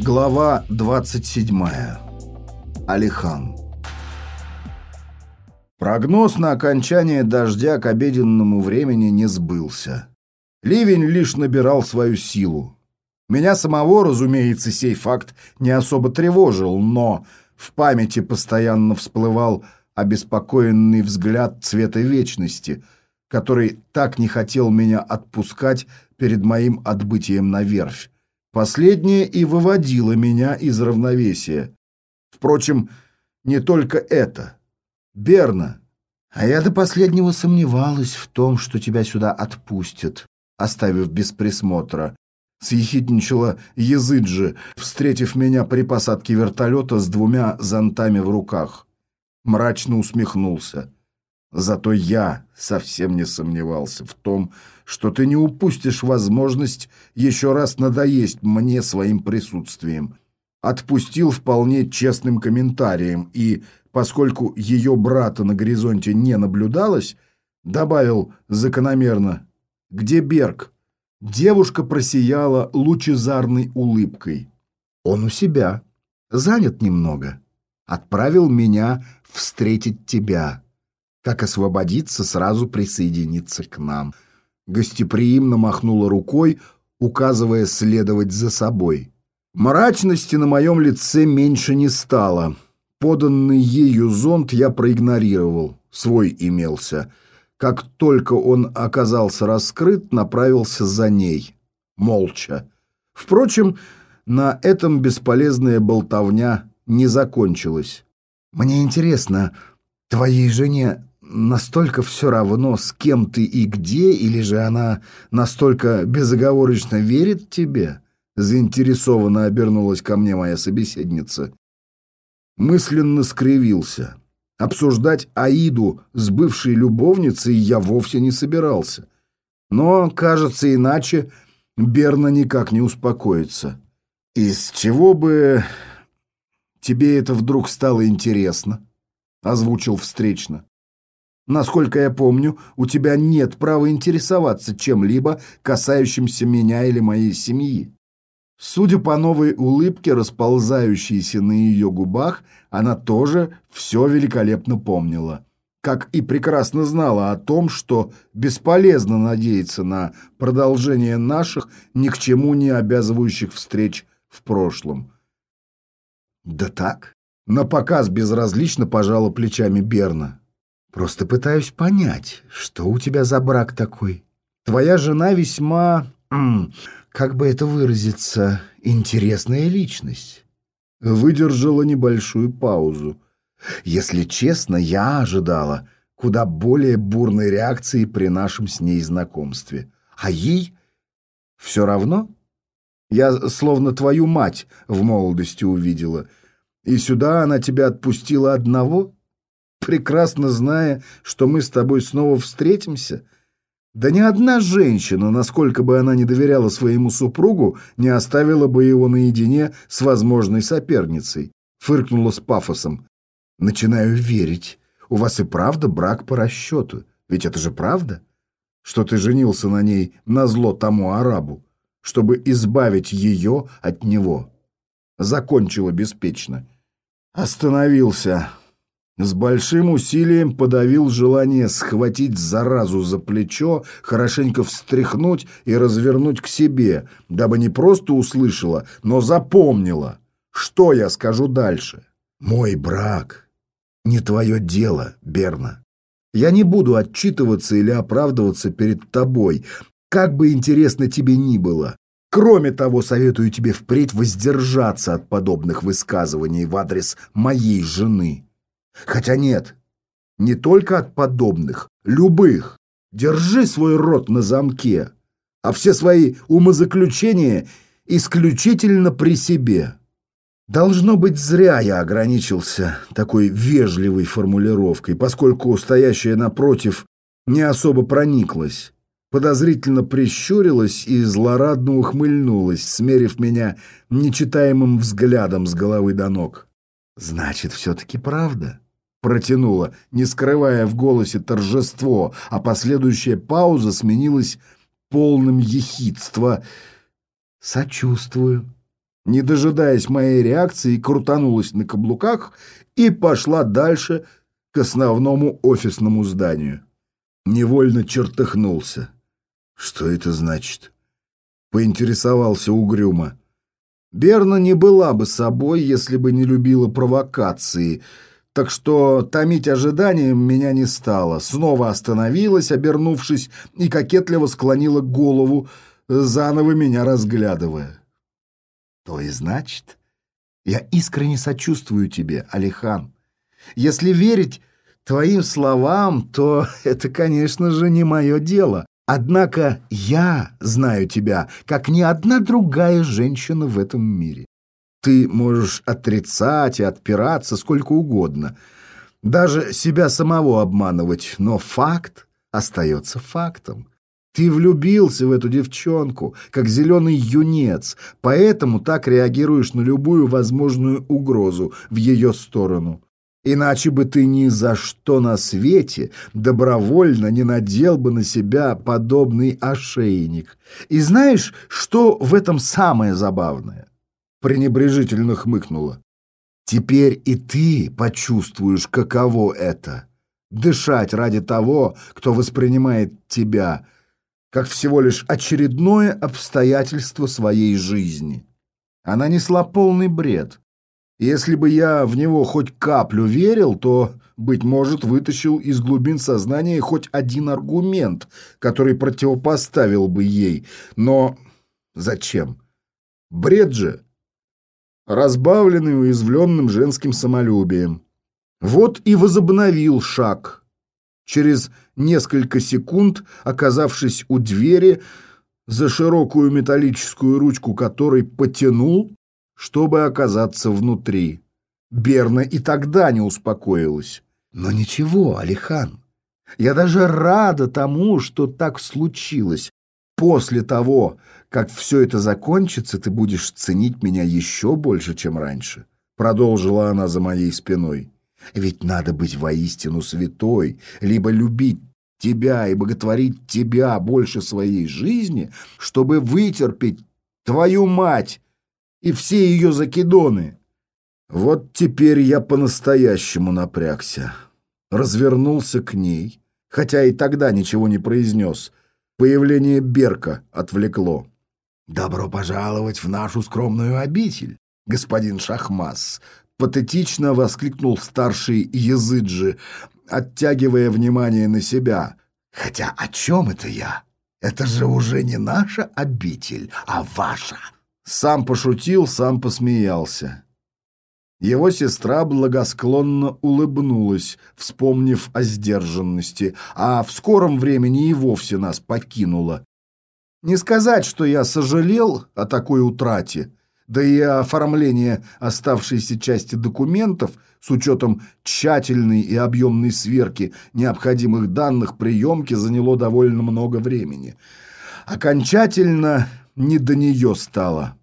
Глава 27. Алихан. Прогноз на окончание дождя к обеденному времени не сбылся. Ливень лишь набирал свою силу. Меня самого, разумеется, сей факт не особо тревожил, но в памяти постоянно всплывал обеспокоенный взгляд цвета вечности, который так не хотел меня отпускать перед моим отбытием на верфь. Последнее и выводило меня из равновесия. Впрочем, не только это. Берна. А я до последнего сомневалась в том, что тебя сюда отпустят, оставив без присмотра. Съехидничала Языджи, встретив меня при посадке вертолета с двумя зонтами в руках. Мрачно усмехнулся. Зато я совсем не сомневался в том, что ты не упустишь возможность еще раз надоесть мне своим присутствием. Отпустил вполне честным комментарием и, поскольку ее брата на горизонте не наблюдалось, добавил закономерно «Где Берг?» Девушка просияла лучезарной улыбкой. «Он у себя. Занят немного. Отправил меня встретить тебя» как освободиться, сразу присоединиться к нам. Гостеприимно махнула рукой, указывая следовать за собой. Мрачности на моем лице меньше не стало. Поданный ею зонт я проигнорировал. Свой имелся. Как только он оказался раскрыт, направился за ней. Молча. Впрочем, на этом бесполезная болтовня не закончилась. «Мне интересно, твоей жене настолько все равно, с кем ты и где, или же она настолько безоговорочно верит тебе?» Заинтересованно обернулась ко мне моя собеседница. Мысленно скривился. Обсуждать Аиду с бывшей любовницей я вовсе не собирался. Но, кажется, иначе Берна никак не успокоится. «Из чего бы тебе это вдруг стало интересно?» — озвучил встречно. Насколько я помню, у тебя нет права интересоваться чем-либо, касающимся меня или моей семьи. Судя по новой улыбке, расползающейся на ее губах, она тоже все великолепно помнила. Как и прекрасно знала о том, что бесполезно надеяться на продолжение наших ни к чему не обязывающих встреч в прошлом. «Да так?» — на показ безразлично пожала плечами Берна. Просто пытаюсь понять, что у тебя за брак такой. Твоя жена весьма, как бы это выразиться, интересная личность. Выдержала небольшую паузу. Если честно, я ожидала куда более бурной реакции при нашем с ней знакомстве. А ей все равно? Я словно твою мать в молодости увидела. И сюда она тебя отпустила одного? Прекрасно зная, что мы с тобой снова встретимся? Да ни одна женщина, насколько бы она не доверяла своему супругу, не оставила бы его наедине с возможной соперницей. Фыркнула с пафосом. Начинаю верить. У вас и правда брак по расчету. Ведь это же правда? Что ты женился на ней на зло тому арабу, чтобы избавить ее от него. Закончила беспечно. Остановился, с большим усилием подавил желание схватить заразу за плечо, хорошенько встряхнуть и развернуть к себе, дабы не просто услышала, но запомнила, что я скажу дальше. «Мой брак не твое дело, Берна. Я не буду отчитываться или оправдываться перед тобой, как бы интересно тебе ни было. Кроме того, советую тебе впредь воздержаться от подобных высказываний в адрес моей жены». Хотя нет, не только от подобных, любых. Держи свой рот на замке, а все свои умозаключения исключительно при себе. Должно быть, зря я ограничился такой вежливой формулировкой, поскольку стоящая напротив не особо прониклась, подозрительно прищурилась и злорадно ухмыльнулась, смерив меня нечитаемым взглядом с головы до ног. «Значит, все-таки правда?» Протянула, не скрывая в голосе торжество, а последующая пауза сменилась полным ехидства. «Сочувствую». не дожидаясь моей реакции, крутанулась на каблуках и пошла дальше к основному офисному зданию. Невольно чертыхнулся. Что это значит? Поинтересовался угрюмо. Берна не была бы собой, если бы не любила провокации, так что томить ожиданием меня не стало. Снова остановилась, обернувшись, и кокетливо склонила голову, заново меня разглядывая. То и значит, я искренне сочувствую тебе, Алихан. Если верить твоим словам, то это, конечно же, не мое дело. Однако я знаю тебя, как ни одна другая женщина в этом мире. Ты можешь отрицать и отпираться сколько угодно, даже себя самого обманывать, но факт остается фактом. Ты влюбился в эту девчонку, как зеленый юнец, поэтому так реагируешь на любую возможную угрозу в ее сторону. Иначе бы ты ни за что на свете добровольно не надел бы на себя подобный ошейник. И знаешь, что в этом самое забавное? Пренебрежительно хмыкнула. Теперь и ты почувствуешь, каково это — дышать ради того, кто воспринимает тебя как всего лишь очередное обстоятельство своей жизни. Она несла полный бред. Если бы я в него хоть каплю верил, то, быть может, вытащил из глубин сознания хоть один аргумент, который противопоставил бы ей. Но зачем? Бред же! Разбавленный уязвленным женским самолюбием. Вот и возобновил шаг. Через несколько секунд, оказавшись у двери, за широкую металлическую ручку которой потянул, чтобы оказаться внутри. Берна и тогда не успокоилась. Но ничего, Алихан, я даже рада тому, что так случилось. После того, как все это закончится, ты будешь ценить меня еще больше, чем раньше. Продолжила она за моей спиной. Ведь надо быть воистину святой, либо любить тебя и боготворить тебя больше своей жизни, чтобы вытерпеть твою мать, и все ее закидоны. Вот теперь я по-настоящему напрягся. Развернулся к ней, хотя и тогда ничего не произнес. Появление Берка отвлекло. «Добро пожаловать в нашу скромную обитель, господин Шахмас!» Патетично воскликнул старший Языджи, оттягивая внимание на себя. «Хотя о чем это я? Это же уже не наша обитель, а ваша!» Сам пошутил, сам посмеялся. Его сестра благосклонно улыбнулась, вспомнив о сдержанности, а в скором времени и вовсе нас покинула. Не сказать, что я сожалел о такой утрате, да и оформление оставшейся части документов с учетом тщательной и объемной сверки необходимых данных приемки заняло довольно много времени. Окончательно не до нее стало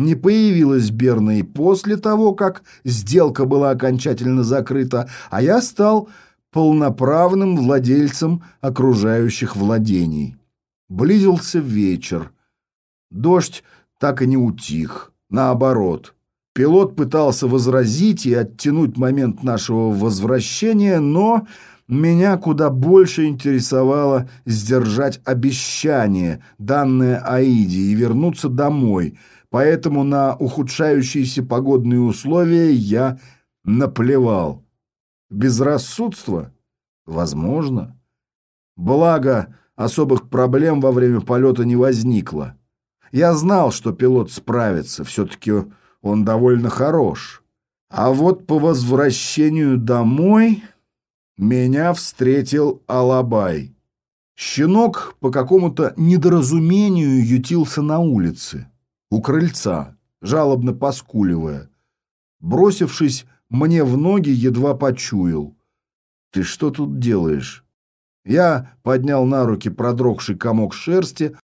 не появилась Берна и после того, как сделка была окончательно закрыта, а я стал полноправным владельцем окружающих владений. Близился вечер. Дождь так и не утих. Наоборот, пилот пытался возразить и оттянуть момент нашего возвращения, но меня куда больше интересовало сдержать обещание, данное Аиде, и вернуться домой – поэтому на ухудшающиеся погодные условия я наплевал. Безрассудство? Возможно. Благо, особых проблем во время полета не возникло. Я знал, что пилот справится, все-таки он довольно хорош. А вот по возвращению домой меня встретил Алабай. Щенок по какому-то недоразумению ютился на улице у крыльца, жалобно поскуливая. Бросившись мне в ноги, едва почуял. «Ты что тут делаешь?» Я поднял на руки продрогший комок шерсти,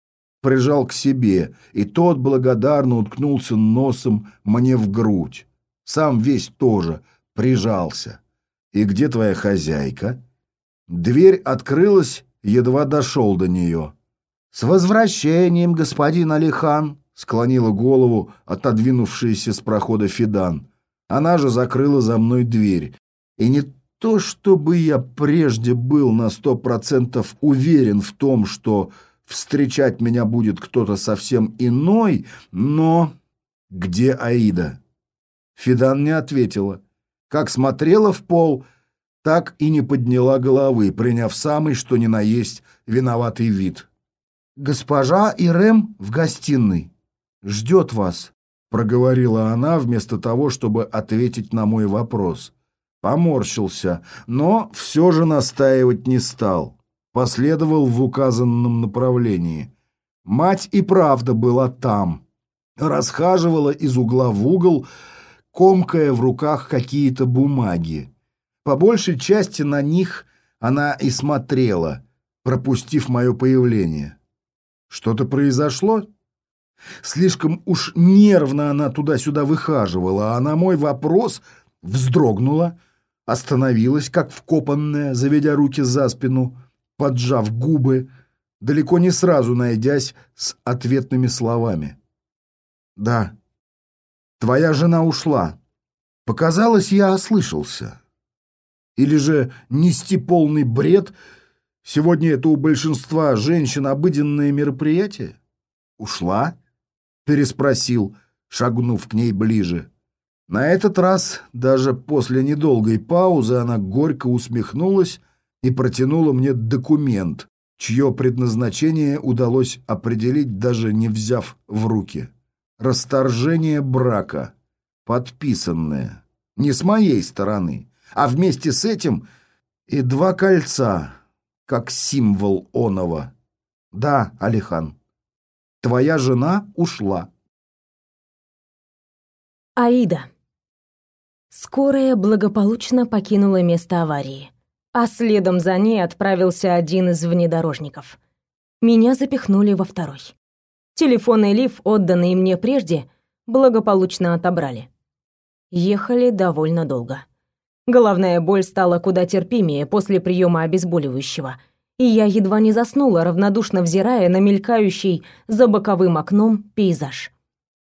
прижал к себе, и тот благодарно уткнулся носом мне в грудь. Сам весь тоже прижался. «И где твоя хозяйка?» Дверь открылась, едва дошел до нее. «С возвращением, господин Алихан!» склонила голову отодвинувшаяся с прохода Фидан. Она же закрыла за мной дверь. И не то, чтобы я прежде был на сто процентов уверен в том, что встречать меня будет кто-то совсем иной, но... Где Аида? Фидан не ответила. Как смотрела в пол, так и не подняла головы, приняв самый, что ни на есть, виноватый вид. «Госпожа Ирем в гостиной. Ждет вас», — проговорила она вместо того, чтобы ответить на мой вопрос. Поморщился, но все же настаивать не стал. Последовал в указанном направлении. Мать и правда была там. Расхаживала из угла в угол, комкая в руках какие-то бумаги. По большей части на них она и смотрела, пропустив мое появление. Что-то произошло? Слишком уж нервно она туда-сюда выхаживала, а на мой вопрос вздрогнула, остановилась, как вкопанная, заведя руки за спину, поджав губы, далеко не сразу найдясь с ответными словами. «Да, твоя жена ушла. Показалось, я ослышался». Или же нести полный бред? Сегодня это у большинства женщин обыденное мероприятие? Ушла? Переспросил, шагнув к ней ближе. На этот раз, даже после недолгой паузы, она горько усмехнулась и протянула мне документ, чье предназначение удалось определить, даже не взяв в руки. Расторжение брака, подписанное, не с моей стороны, а вместе с этим и два кольца, как символ оного. Да, Алихан, твоя жена ушла. Аида. Скорая благополучно покинула место аварии, а следом за ней отправился один из внедорожников. Меня запихнули во второй. Телефонный лиф, отданный мне прежде, благополучно отобрали. Ехали довольно долго. Головная боль стала куда терпимее после приема обезболивающего, и я едва не заснула, равнодушно взирая на мелькающий за боковым окном пейзаж.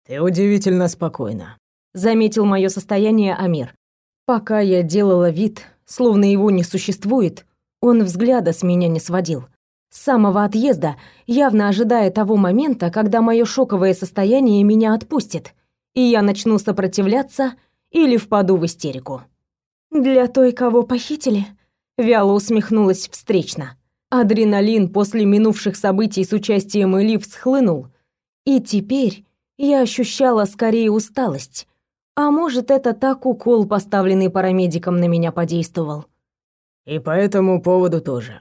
«Ты удивительно спокойна», — заметил мое состояние Амир. Пока я делала вид, словно его не существует, он взгляда с меня не сводил. С самого отъезда, явно ожидая того момента, когда мое шоковое состояние меня отпустит, и я начну сопротивляться или впаду в истерику. «Для той, кого похитили?» Вяло усмехнулась встречно. Адреналин после минувших событий с участием Эли всхлынул, и теперь я ощущала скорее усталость. А может, это так укол, поставленный парамедиком, на меня подействовал. «И по этому поводу тоже».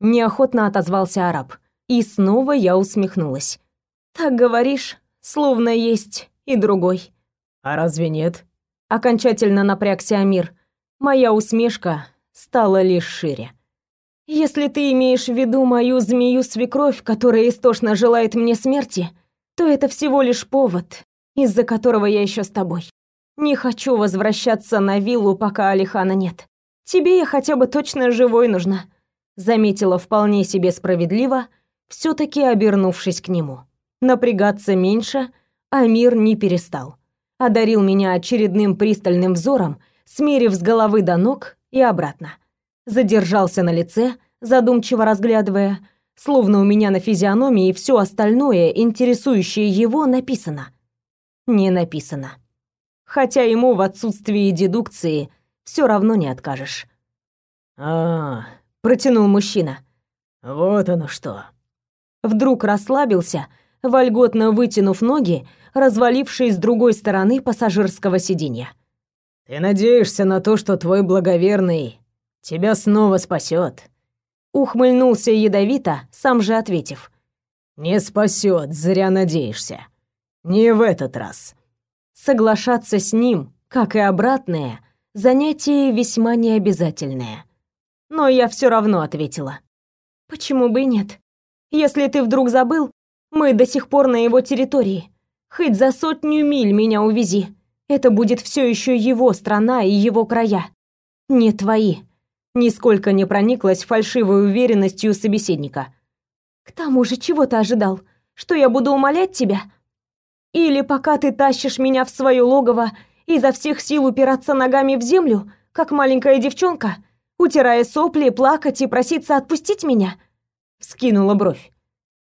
Неохотно отозвался араб. И снова я усмехнулась. «Так говоришь, словно есть и другой». «А разве нет?» Окончательно напрягся Амир моя усмешка стала лишь шире. Если ты имеешь в виду мою змею-свекровь, которая истошно желает мне смерти, то это всего лишь повод, из-за которого я еще с тобой. Не хочу возвращаться на виллу, пока Алихана нет. Тебе я хотя бы точно живой нужна, заметила вполне себе справедливо, все таки обернувшись к нему. Напрягаться меньше, а мир не перестал. Одарил меня очередным пристальным взором смерив с головы до ног и обратно. Задержался на лице, задумчиво разглядывая, словно у меня на физиономии все остальное, интересующее его, написано. Не написано. Хотя ему в отсутствии дедукции все равно не откажешь. А, протянул мужчина. Вот оно что. Вдруг расслабился, вольготно вытянув ноги, развалившись с другой стороны пассажирского сиденья. Ты надеешься на то, что твой благоверный тебя снова спасет? Ухмыльнулся ядовито, сам же ответив. Не спасет, зря надеешься. Не в этот раз. Соглашаться с ним, как и обратное, занятие весьма необязательное. Но я все равно ответила. Почему бы и нет? Если ты вдруг забыл, мы до сих пор на его территории. Хоть за сотню миль меня увези. Это будет все еще его страна и его края. Не твои. Нисколько не прониклась фальшивой уверенностью собеседника. К тому же, чего ты ожидал? Что я буду умолять тебя? Или пока ты тащишь меня в свое логово, изо всех сил упираться ногами в землю, как маленькая девчонка, утирая сопли, плакать и проситься отпустить меня?» Скинула бровь.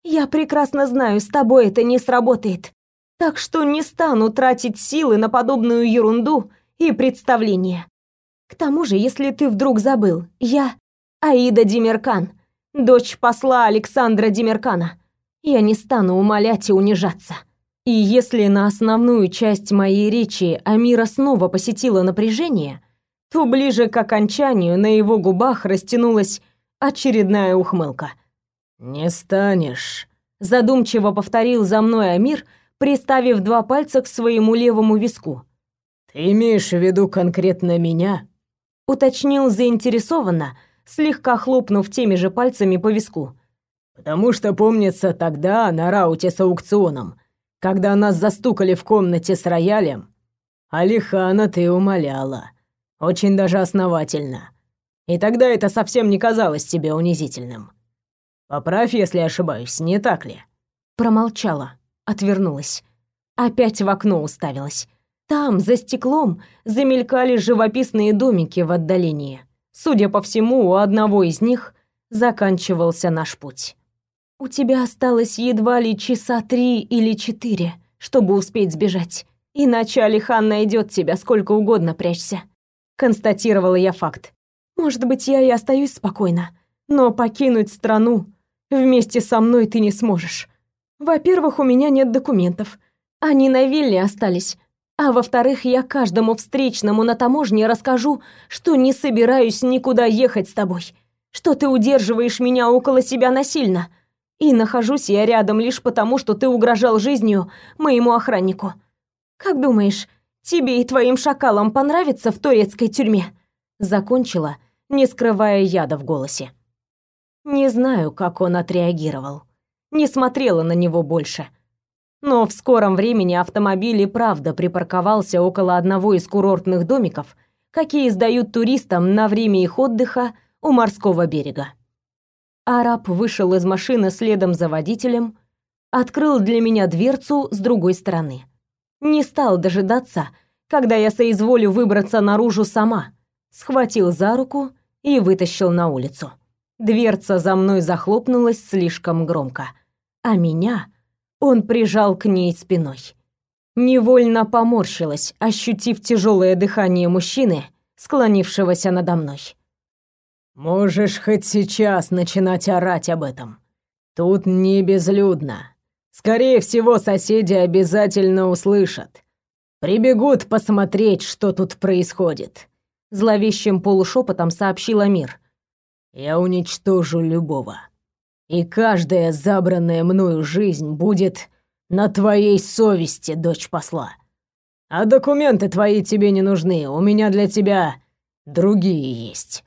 «Я прекрасно знаю, с тобой это не сработает. Так что не стану тратить силы на подобную ерунду и представления. К тому же, если ты вдруг забыл, я Аида Демеркан, дочь посла Александра Демеркана. Я не стану умолять и унижаться. И если на основную часть моей речи Амира снова посетила напряжение, то ближе к окончанию на его губах растянулась очередная ухмылка. «Не станешь», — задумчиво повторил за мной Амир, приставив два пальца к своему левому виску. «Ты имеешь в виду конкретно меня?» — уточнил заинтересованно, слегка хлопнув теми же пальцами по виску. «Потому что, помнится, тогда на рауте с аукционом, когда нас застукали в комнате с роялем, Алихана ты умоляла. Очень даже основательно. И тогда это совсем не казалось тебе унизительным. Поправь, если ошибаюсь, не так ли?» Промолчала отвернулась. Опять в окно уставилась. Там, за стеклом, замелькали живописные домики в отдалении. Судя по всему, у одного из них заканчивался наш путь. «У тебя осталось едва ли часа три или четыре, чтобы успеть сбежать. Иначе Алихан найдет тебя сколько угодно прячься», — констатировала я факт. «Может быть, я и остаюсь спокойно, но покинуть страну вместе со мной ты не сможешь. Во-первых, у меня нет документов. Они на вилле остались. А во-вторых, я каждому встречному на таможне расскажу, что не собираюсь никуда ехать с тобой, что ты удерживаешь меня около себя насильно. И нахожусь я рядом лишь потому, что ты угрожал жизнью моему охраннику. Как думаешь, тебе и твоим шакалам понравится в турецкой тюрьме?» Закончила, не скрывая яда в голосе. Не знаю, как он отреагировал не смотрела на него больше. Но в скором времени автомобиль и правда припарковался около одного из курортных домиков, какие сдают туристам на время их отдыха у морского берега. Араб вышел из машины следом за водителем, открыл для меня дверцу с другой стороны. Не стал дожидаться, когда я соизволю выбраться наружу сама, схватил за руку и вытащил на улицу. Дверца за мной захлопнулась слишком громко, а меня он прижал к ней спиной. Невольно поморщилась, ощутив тяжелое дыхание мужчины, склонившегося надо мной. «Можешь хоть сейчас начинать орать об этом. Тут не безлюдно. Скорее всего, соседи обязательно услышат. Прибегут посмотреть, что тут происходит», — зловещим полушепотом сообщил Амир. Я уничтожу любого. И каждая забранная мною жизнь будет на твоей совести, дочь посла. А документы твои тебе не нужны, у меня для тебя другие есть.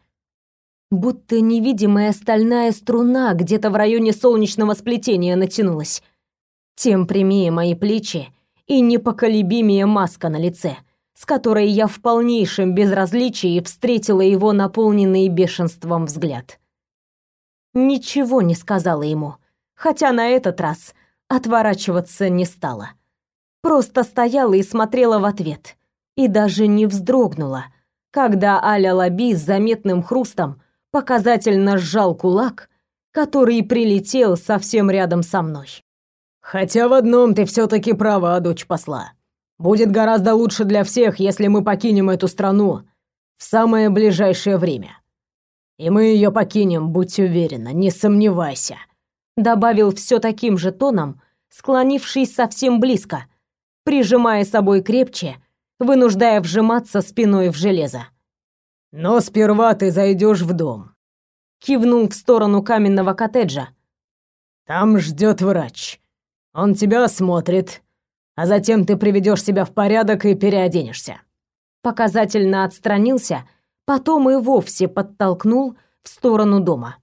Будто невидимая стальная струна где-то в районе солнечного сплетения натянулась. Тем прямее мои плечи и непоколебимее маска на лице — с которой я в полнейшем безразличии встретила его наполненный бешенством взгляд. Ничего не сказала ему, хотя на этот раз отворачиваться не стала. Просто стояла и смотрела в ответ, и даже не вздрогнула, когда Аля Лаби с заметным хрустом показательно сжал кулак, который прилетел совсем рядом со мной. «Хотя в одном ты все таки права, дочь посла», Будет гораздо лучше для всех, если мы покинем эту страну в самое ближайшее время. И мы ее покинем, будь уверена, не сомневайся», — добавил все таким же тоном, склонившись совсем близко, прижимая собой крепче, вынуждая вжиматься спиной в железо. «Но сперва ты зайдешь в дом», — кивнул в сторону каменного коттеджа. «Там ждет врач. Он тебя осмотрит, а затем ты приведешь себя в порядок и переоденешься». Показательно отстранился, потом и вовсе подтолкнул в сторону дома.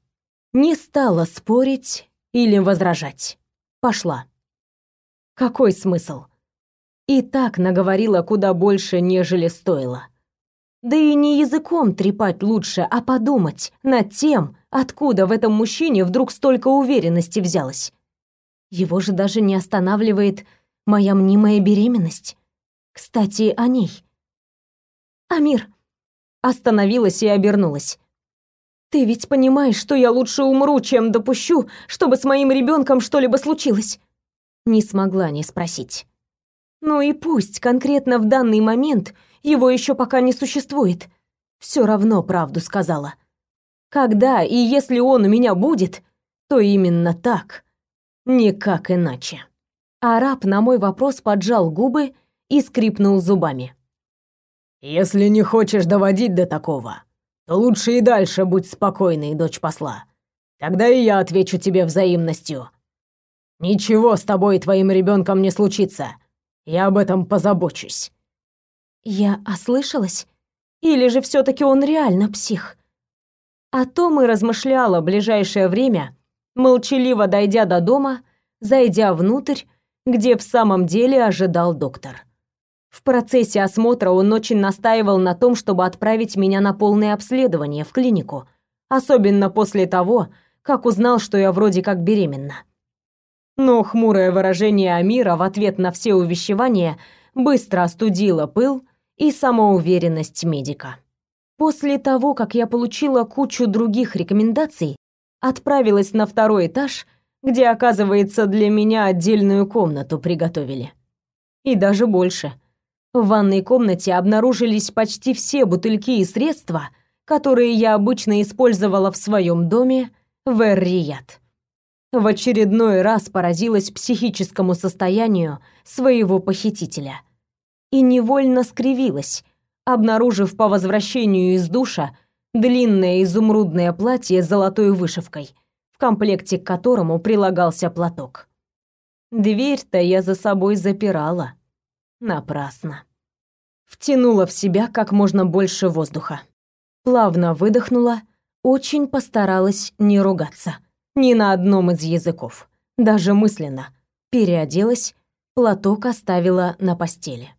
Не стала спорить или возражать. Пошла. Какой смысл? И так наговорила куда больше, нежели стоило. Да и не языком трепать лучше, а подумать над тем, откуда в этом мужчине вдруг столько уверенности взялось. Его же даже не останавливает Моя мнимая беременность. Кстати, о ней. Амир остановилась и обернулась. Ты ведь понимаешь, что я лучше умру, чем допущу, чтобы с моим ребенком что-либо случилось. Не смогла не спросить. Ну и пусть конкретно в данный момент его еще пока не существует. Все равно правду сказала. Когда и если он у меня будет, то именно так, никак иначе. Араб на мой вопрос поджал губы и скрипнул зубами. Если не хочешь доводить до такого, то лучше и дальше будь спокойной, дочь посла. Тогда и я отвечу тебе взаимностью. Ничего с тобой и твоим ребенком не случится. Я об этом позабочусь. Я ослышалась? Или же все таки он реально псих? О том и размышляла ближайшее время, молчаливо дойдя до дома, зайдя внутрь, где в самом деле ожидал доктор. В процессе осмотра он очень настаивал на том, чтобы отправить меня на полное обследование в клинику, особенно после того, как узнал, что я вроде как беременна. Но хмурое выражение Амира в ответ на все увещевания быстро остудило пыл и самоуверенность медика. После того, как я получила кучу других рекомендаций, отправилась на второй этаж, где, оказывается, для меня отдельную комнату приготовили. И даже больше – в ванной комнате обнаружились почти все бутыльки и средства, которые я обычно использовала в своем доме в Эр-Рияд. В очередной раз поразилась психическому состоянию своего похитителя и невольно скривилась, обнаружив по возвращению из душа длинное изумрудное платье с золотой вышивкой, в комплекте к которому прилагался платок. Дверь-то я за собой запирала. Напрасно втянула в себя как можно больше воздуха. Плавно выдохнула, очень постаралась не ругаться. Ни на одном из языков. Даже мысленно. Переоделась, платок оставила на постели.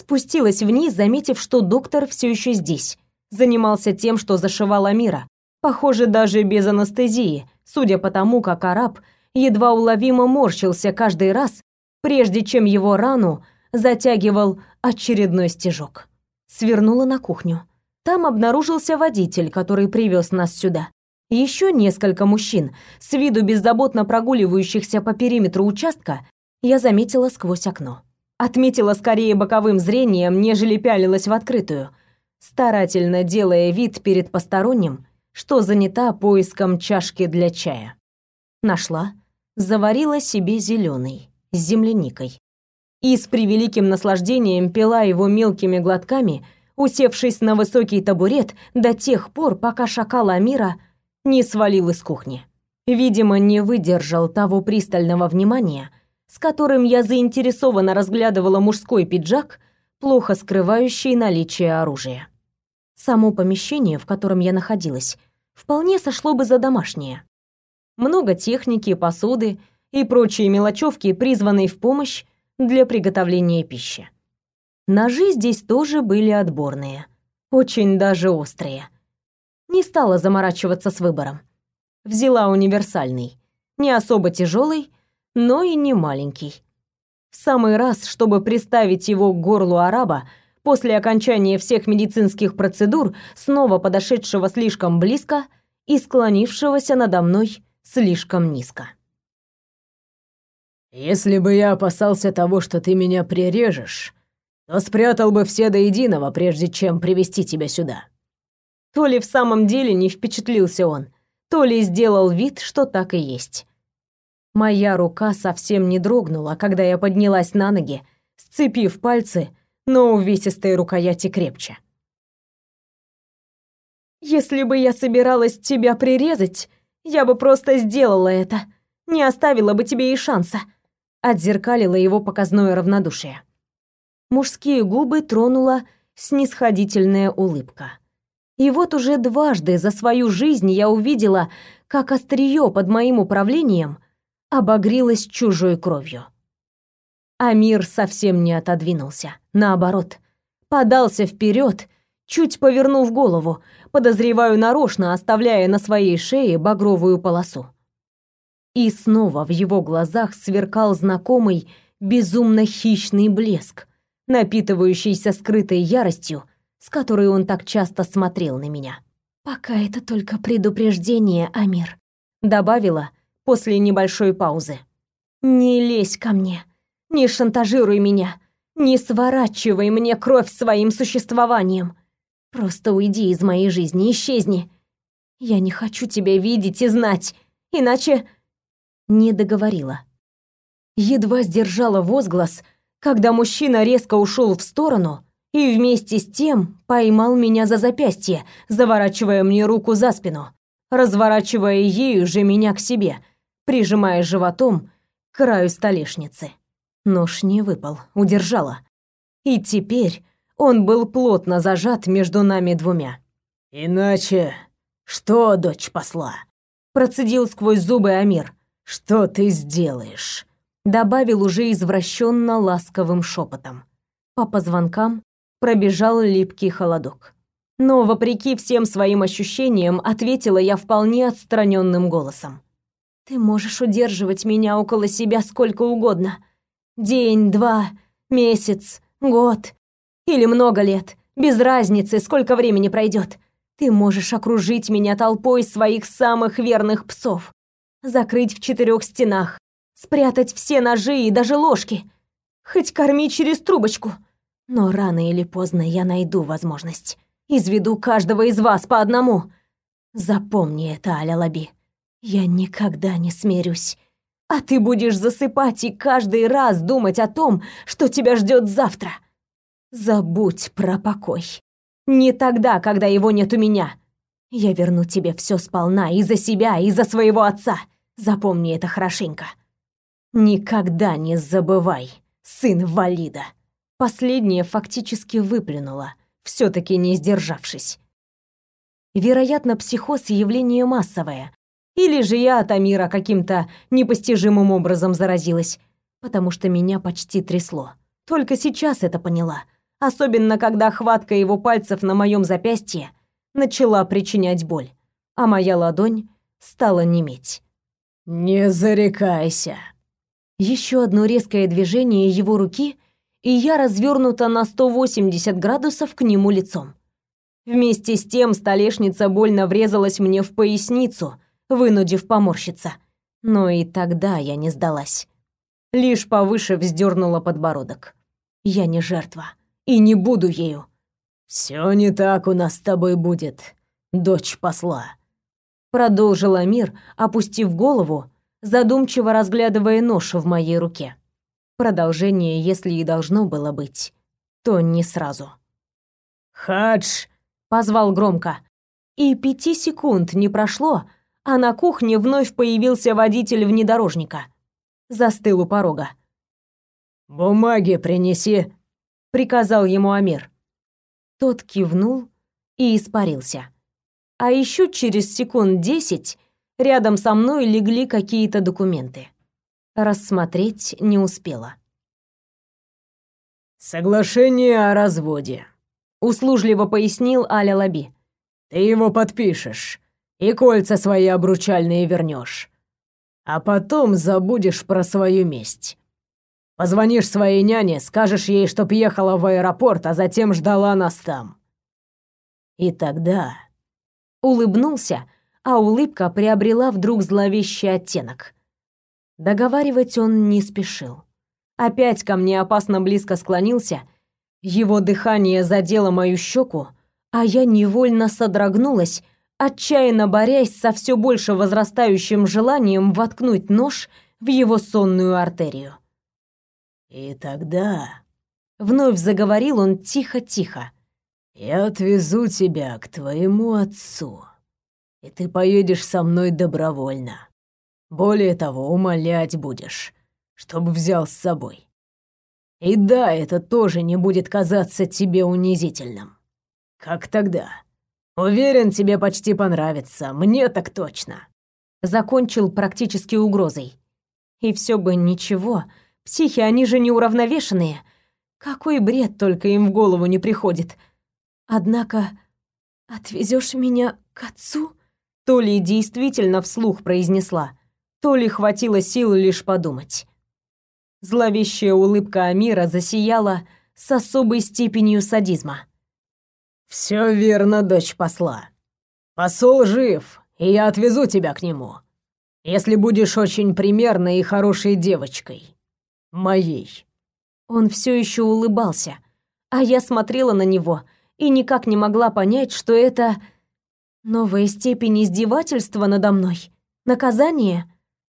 Спустилась вниз, заметив, что доктор все еще здесь. Занимался тем, что зашивал Амира. Похоже, даже без анестезии, судя по тому, как араб едва уловимо морщился каждый раз, прежде чем его рану затягивал очередной стежок. Свернула на кухню. Там обнаружился водитель, который привез нас сюда. Еще несколько мужчин, с виду беззаботно прогуливающихся по периметру участка, я заметила сквозь окно. Отметила скорее боковым зрением, нежели пялилась в открытую, старательно делая вид перед посторонним, что занята поиском чашки для чая. Нашла, заварила себе зеленый с земляникой и с превеликим наслаждением пила его мелкими глотками, усевшись на высокий табурет до тех пор, пока шакал Амира не свалил из кухни. Видимо, не выдержал того пристального внимания, с которым я заинтересованно разглядывала мужской пиджак, плохо скрывающий наличие оружия. Само помещение, в котором я находилась, вполне сошло бы за домашнее. Много техники, посуды и прочие мелочевки, призванные в помощь для приготовления пищи. Ножи здесь тоже были отборные, очень даже острые. Не стала заморачиваться с выбором. Взяла универсальный, не особо тяжелый, но и не маленький. В самый раз, чтобы приставить его к горлу араба после окончания всех медицинских процедур, снова подошедшего слишком близко и склонившегося надо мной слишком низко. Если бы я опасался того, что ты меня прирежешь, то спрятал бы все до единого, прежде чем привести тебя сюда. То ли в самом деле не впечатлился он, то ли сделал вид, что так и есть. Моя рука совсем не дрогнула, когда я поднялась на ноги, сцепив пальцы, но увесистой рукояти крепче. Если бы я собиралась тебя прирезать, я бы просто сделала это, не оставила бы тебе и шанса отзеркалило его показное равнодушие. Мужские губы тронула снисходительная улыбка. И вот уже дважды за свою жизнь я увидела, как острие под моим управлением обогрелось чужой кровью. А мир совсем не отодвинулся, наоборот, подался вперед, чуть повернув голову, подозреваю нарочно, оставляя на своей шее багровую полосу. И снова в его глазах сверкал знакомый безумно хищный блеск, напитывающийся скрытой яростью, с которой он так часто смотрел на меня. «Пока это только предупреждение, Амир», — добавила после небольшой паузы. «Не лезь ко мне, не шантажируй меня, не сворачивай мне кровь своим существованием. Просто уйди из моей жизни, исчезни. Я не хочу тебя видеть и знать, иначе...» Не договорила. Едва сдержала возглас, когда мужчина резко ушел в сторону и вместе с тем поймал меня за запястье, заворачивая мне руку за спину, разворачивая ею же меня к себе, прижимая животом к краю столешницы. Нож не выпал, удержала. И теперь он был плотно зажат между нами двумя. «Иначе что, дочь посла?» Процедил сквозь зубы Амир. «Что ты сделаешь?» Добавил уже извращенно ласковым шепотом. По позвонкам пробежал липкий холодок. Но, вопреки всем своим ощущениям, ответила я вполне отстраненным голосом. «Ты можешь удерживать меня около себя сколько угодно. День, два, месяц, год или много лет. Без разницы, сколько времени пройдет. Ты можешь окружить меня толпой своих самых верных псов. Закрыть в четырех стенах. Спрятать все ножи и даже ложки. Хоть корми через трубочку. Но рано или поздно я найду возможность. Изведу каждого из вас по одному. Запомни это, Аля Лаби. Я никогда не смирюсь. А ты будешь засыпать и каждый раз думать о том, что тебя ждет завтра. Забудь про покой. Не тогда, когда его нет у меня. Я верну тебе все сполна и за себя, и за своего отца. Запомни это хорошенько. Никогда не забывай, сын Валида. Последнее фактически выплюнула, все таки не сдержавшись. Вероятно, психоз явление массовое. Или же я от Амира каким-то непостижимым образом заразилась, потому что меня почти трясло. Только сейчас это поняла особенно когда хватка его пальцев на моем запястье начала причинять боль, а моя ладонь стала неметь. «Не зарекайся!» Еще одно резкое движение его руки, и я развернута на 180 градусов к нему лицом. Вместе с тем столешница больно врезалась мне в поясницу, вынудив поморщиться. Но и тогда я не сдалась. Лишь повыше вздернула подбородок. Я не жертва и не буду ею. Все не так у нас с тобой будет, дочь посла. Продолжил Амир, опустив голову, задумчиво разглядывая нож в моей руке. Продолжение, если и должно было быть, то не сразу. «Хадж!» — позвал громко. И пяти секунд не прошло, а на кухне вновь появился водитель внедорожника. Застыл у порога. «Бумаги принеси!» приказал ему Амир. Тот кивнул и испарился. А еще через секунд десять рядом со мной легли какие-то документы. Рассмотреть не успела. «Соглашение о разводе», — услужливо пояснил Аля Лаби. «Ты его подпишешь и кольца свои обручальные вернешь, а потом забудешь про свою месть. Позвонишь своей няне, скажешь ей, чтоб ехала в аэропорт, а затем ждала нас там. И тогда улыбнулся, а улыбка приобрела вдруг зловещий оттенок. Договаривать он не спешил. Опять ко мне опасно близко склонился, его дыхание задело мою щеку, а я невольно содрогнулась, отчаянно борясь со все больше возрастающим желанием воткнуть нож в его сонную артерию. «И тогда...» — вновь заговорил он тихо-тихо. «Я отвезу тебя к твоему отцу, и ты поедешь со мной добровольно. Более того, умолять будешь, чтобы взял с собой. И да, это тоже не будет казаться тебе унизительным. Как тогда? Уверен, тебе почти понравится, мне так точно». Закончил практически угрозой. И все бы ничего, — Психи, они же неуравновешенные. Какой бред только им в голову не приходит. Однако, отвезешь меня к отцу? То ли действительно вслух произнесла, то ли хватило сил лишь подумать. Зловещая улыбка Амира засияла с особой степенью садизма. «Все верно, дочь посла. Посол жив, и я отвезу тебя к нему, если будешь очень примерной и хорошей девочкой. Моей». Он все еще улыбался, а я смотрела на него и никак не могла понять, что это новая степень издевательства надо мной, наказание,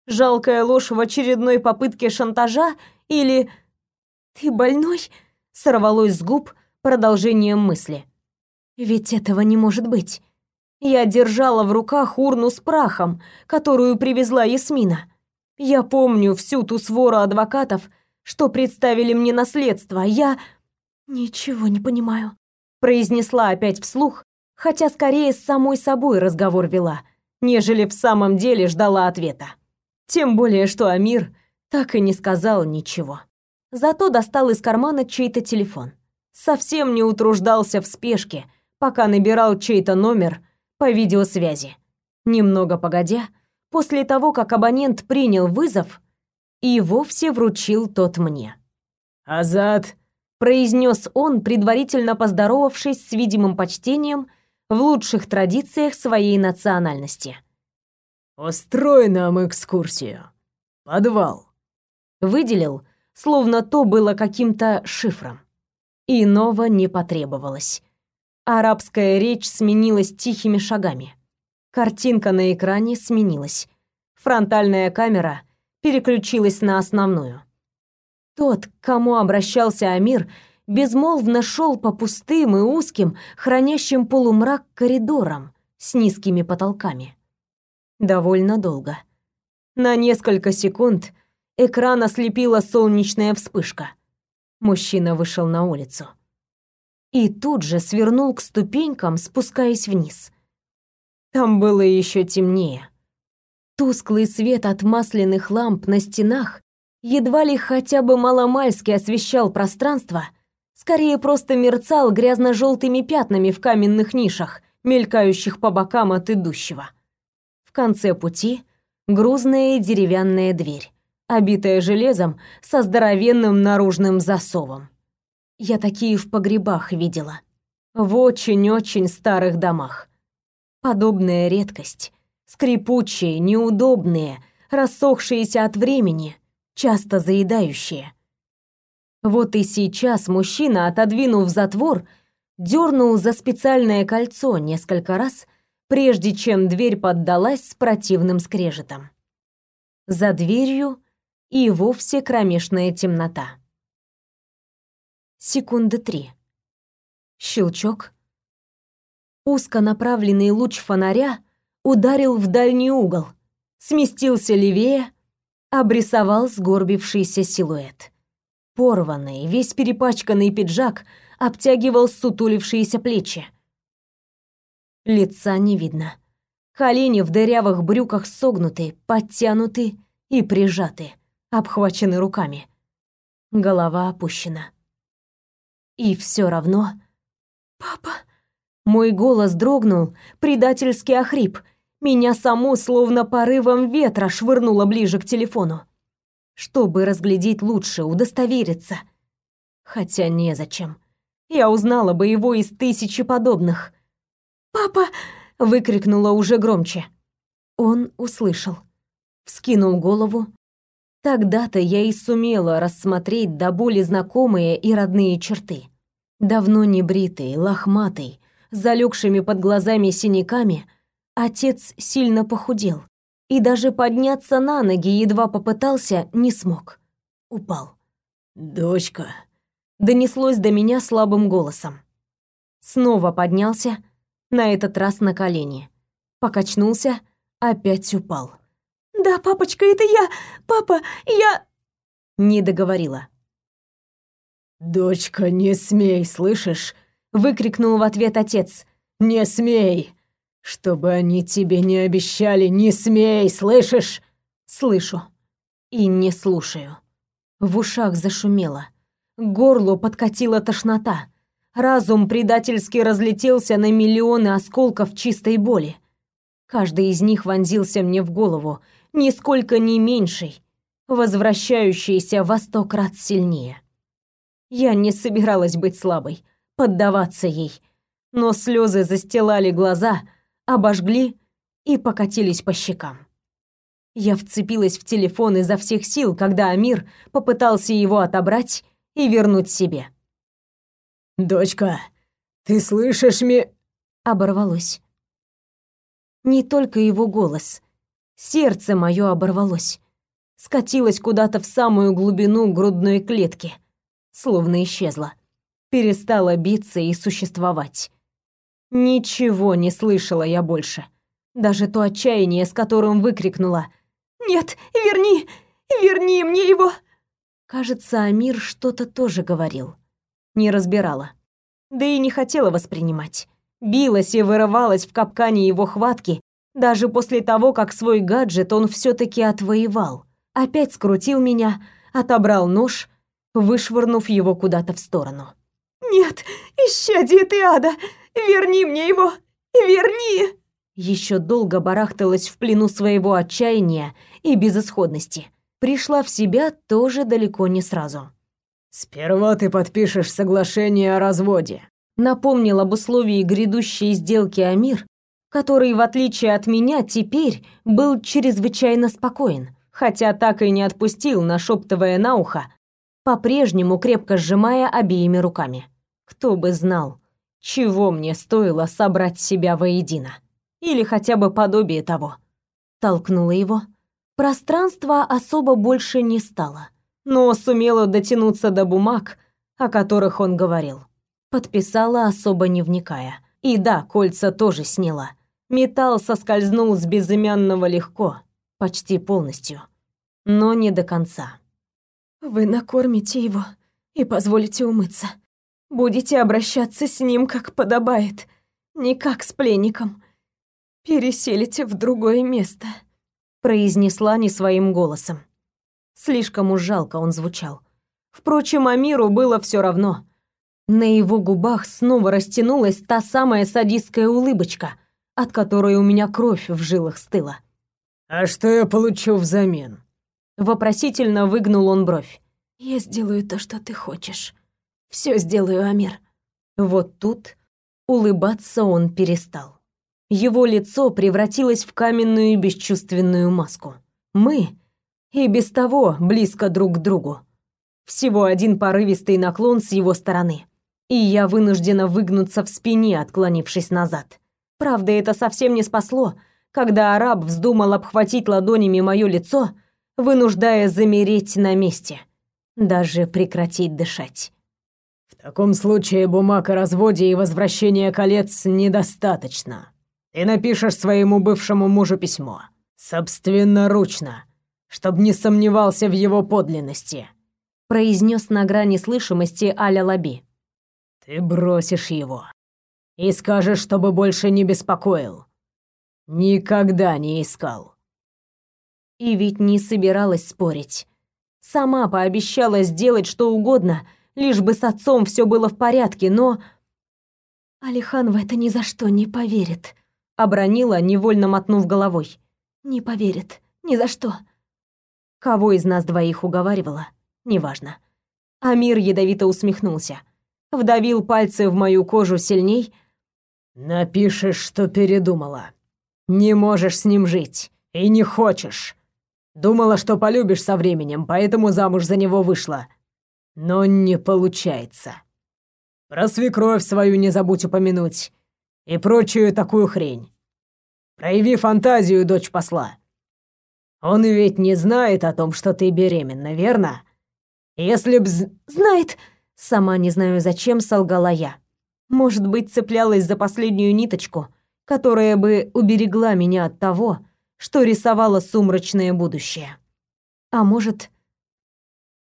жалкая ложь в очередной попытке шантажа или «Ты больной?» сорвалось с губ продолжением мысли. Ведь этого не может быть. Я держала в руках урну с прахом, которую привезла Ясмина. Я помню всю ту свору адвокатов, что представили мне наследство. Я ничего не понимаю, произнесла опять вслух, хотя скорее с самой собой разговор вела, нежели в самом деле ждала ответа. Тем более, что Амир так и не сказал ничего. Зато достал из кармана чей-то телефон. Совсем не утруждался в спешке, пока набирал чей-то номер по видеосвязи. Немного погодя, после того, как абонент принял вызов, и вовсе вручил тот мне. «Азат», — произнес он, предварительно поздоровавшись с видимым почтением в лучших традициях своей национальности. «Устрой нам экскурсию. Подвал». Выделил, словно то было каким-то шифром. Иного не потребовалось. Арабская речь сменилась тихими шагами. Картинка на экране сменилась. Фронтальная камера переключилась на основную. Тот, к кому обращался Амир, безмолвно шел по пустым и узким, хранящим полумрак коридорам с низкими потолками. Довольно долго. На несколько секунд Экран ослепила солнечная вспышка. Мужчина вышел на улицу. И тут же свернул к ступенькам, спускаясь вниз. Там было еще темнее. Тусклый свет от масляных ламп на стенах едва ли хотя бы маломальски освещал пространство, скорее просто мерцал грязно желтыми пятнами в каменных нишах, мелькающих по бокам от идущего. В конце пути грузная деревянная дверь обитая железом со здоровенным наружным засовом. Я такие в погребах видела. В очень-очень старых домах. Подобная редкость. Скрипучие, неудобные, рассохшиеся от времени, часто заедающие. Вот и сейчас мужчина, отодвинув затвор, дернул за специальное кольцо несколько раз, прежде чем дверь поддалась с противным скрежетом. За дверью и вовсе кромешная темнота. Секунды три. Щелчок. Узконаправленный луч фонаря ударил в дальний угол, сместился левее, обрисовал сгорбившийся силуэт. Порванный, весь перепачканный пиджак обтягивал сутулившиеся плечи. Лица не видно. Колени в дырявых брюках согнуты, подтянуты и прижаты обхвачены руками. Голова опущена. И все равно... «Папа!» Мой голос дрогнул, предательски охрип. Меня саму словно порывом ветра швырнуло ближе к телефону. Чтобы разглядеть лучше, удостовериться. Хотя незачем. Я узнала бы его из тысячи подобных. «Папа!» — выкрикнула уже громче. Он услышал. Вскинул голову, Тогда-то я и сумела рассмотреть до боли знакомые и родные черты. Давно не бритый, лохматый, залегшими под глазами синяками, отец сильно похудел и даже подняться на ноги едва попытался, не смог. Упал. «Дочка», — донеслось до меня слабым голосом. Снова поднялся, на этот раз на колени. Покачнулся, опять упал. «Да, папочка, это я! Папа, я...» Не договорила. «Дочка, не смей, слышишь?» — выкрикнул в ответ отец. «Не смей! Чтобы они тебе не обещали, не смей, слышишь?» «Слышу. И не слушаю». В ушах зашумело. К горлу подкатила тошнота. Разум предательски разлетелся на миллионы осколков чистой боли. Каждый из них вонзился мне в голову, нисколько не меньшей, возвращающейся во сто крат сильнее. Я не собиралась быть слабой, поддаваться ей, но слезы застилали глаза, обожгли и покатились по щекам. Я вцепилась в телефон изо всех сил, когда Амир попытался его отобрать и вернуть себе. «Дочка, ты слышишь ми...» Оборвалось. Не только его голос. Сердце мое оборвалось. Скатилось куда-то в самую глубину грудной клетки. Словно исчезло. Перестало биться и существовать. Ничего не слышала я больше. Даже то отчаяние, с которым выкрикнула «Нет, верни! Верни мне его!» Кажется, Амир что-то тоже говорил. Не разбирала. Да и не хотела воспринимать. Билась и вырывалась в капкане его хватки, даже после того, как свой гаджет он все таки отвоевал. Опять скрутил меня, отобрал нож, вышвырнув его куда-то в сторону. «Нет, исчадие ты ада! Верни мне его! Верни!» Еще долго барахталась в плену своего отчаяния и безысходности пришла в себя тоже далеко не сразу. «Сперва ты подпишешь соглашение о разводе», напомнил об условии грядущей сделки Амир, который, в отличие от меня, теперь был чрезвычайно спокоен, хотя так и не отпустил, нашептывая на ухо, по-прежнему крепко сжимая обеими руками. Кто бы знал, чего мне стоило собрать себя воедино. Или хотя бы подобие того. Толкнула его, Пространства особо больше не стало, но сумела дотянуться до бумаг, о которых он говорил. Подписала, особо не вникая. И да, кольца тоже сняла. Металл соскользнул с безымянного легко, почти полностью, но не до конца. «Вы накормите его и позволите умыться. Будете обращаться с ним, как подобает, не как с пленником. Переселите в другое место» произнесла не своим голосом. Слишком уж жалко он звучал. Впрочем, Амиру было все равно. На его губах снова растянулась та самая садистская улыбочка, от которой у меня кровь в жилах стыла. «А что я получу взамен?» Вопросительно выгнул он бровь. «Я сделаю то, что ты хочешь. Все сделаю, Амир». Вот тут улыбаться он перестал. Его лицо превратилось в каменную бесчувственную маску. Мы и без того близко друг к другу. Всего один порывистый наклон с его стороны, и я вынуждена выгнуться в спине, отклонившись назад. Правда, это совсем не спасло, когда араб вздумал обхватить ладонями мое лицо, вынуждая замереть на месте, даже прекратить дышать. В таком случае бумаг о разводе и возвращении колец недостаточно, ты напишешь своему бывшему мужу письмо. Собственноручно, чтобы не сомневался в его подлинности», произнес на грани слышимости Аля Лаби. «Ты бросишь его и скажешь, чтобы больше не беспокоил. Никогда не искал». И ведь не собиралась спорить. Сама пообещала сделать что угодно, лишь бы с отцом все было в порядке, но... Алихан в это ни за что не поверит обронила, невольно мотнув головой. Не поверит, ни за что. Кого из нас двоих уговаривала? Неважно. Амир ядовито усмехнулся, вдавил пальцы в мою кожу сильней. Напишешь, что передумала. Не можешь с ним жить и не хочешь. Думала, что полюбишь со временем, поэтому замуж за него вышла. Но не получается. Про свекровь свою не забудь упомянуть и прочую такую хрень. Прояви фантазию, дочь посла. Он ведь не знает о том, что ты беременна, верно? Если б... Знает! Сама не знаю, зачем солгала я. Может быть, цеплялась за последнюю ниточку, которая бы уберегла меня от того, что рисовало сумрачное будущее. А может,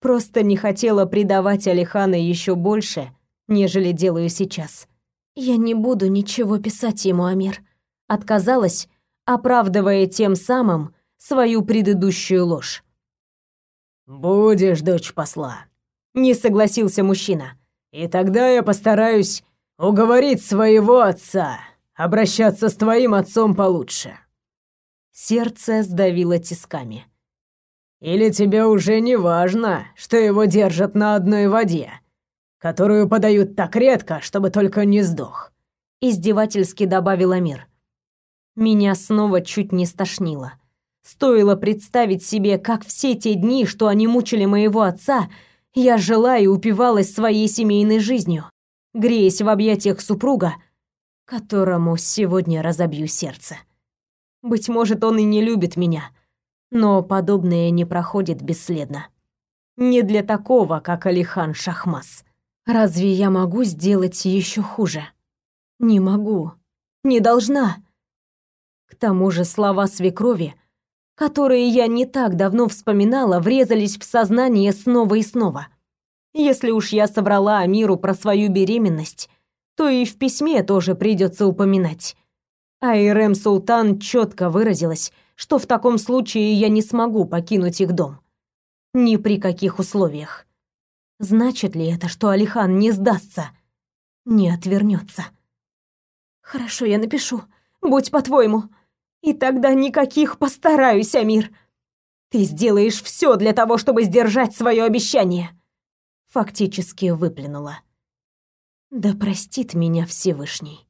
просто не хотела предавать Алихана еще больше, нежели делаю сейчас. Я не буду ничего писать ему, Амир. Отказалась, оправдывая тем самым свою предыдущую ложь. Будешь, дочь посла. Не согласился мужчина. И тогда я постараюсь уговорить своего отца обращаться с твоим отцом получше. Сердце сдавило тисками. Или тебе уже не важно, что его держат на одной воде, которую подают так редко, чтобы только не сдох?» Издевательски добавил Амир. Меня снова чуть не стошнило. Стоило представить себе, как все те дни, что они мучили моего отца, я жила и упивалась своей семейной жизнью, греясь в объятиях супруга, которому сегодня разобью сердце. Быть может, он и не любит меня, но подобное не проходит бесследно. Не для такого, как Алихан Шахмас. Разве я могу сделать еще хуже? Не могу. Не должна. К тому же слова свекрови, которые я не так давно вспоминала, врезались в сознание снова и снова. Если уж я соврала Амиру про свою беременность, то и в письме тоже придется упоминать. А Ирэм Султан четко выразилась, что в таком случае я не смогу покинуть их дом. Ни при каких условиях. Значит ли это, что Алихан не сдастся, не отвернется? Хорошо, я напишу. Будь по-твоему. И тогда никаких постараюсь, Амир. Ты сделаешь все для того, чтобы сдержать свое обещание. Фактически выплюнула. Да простит меня Всевышний.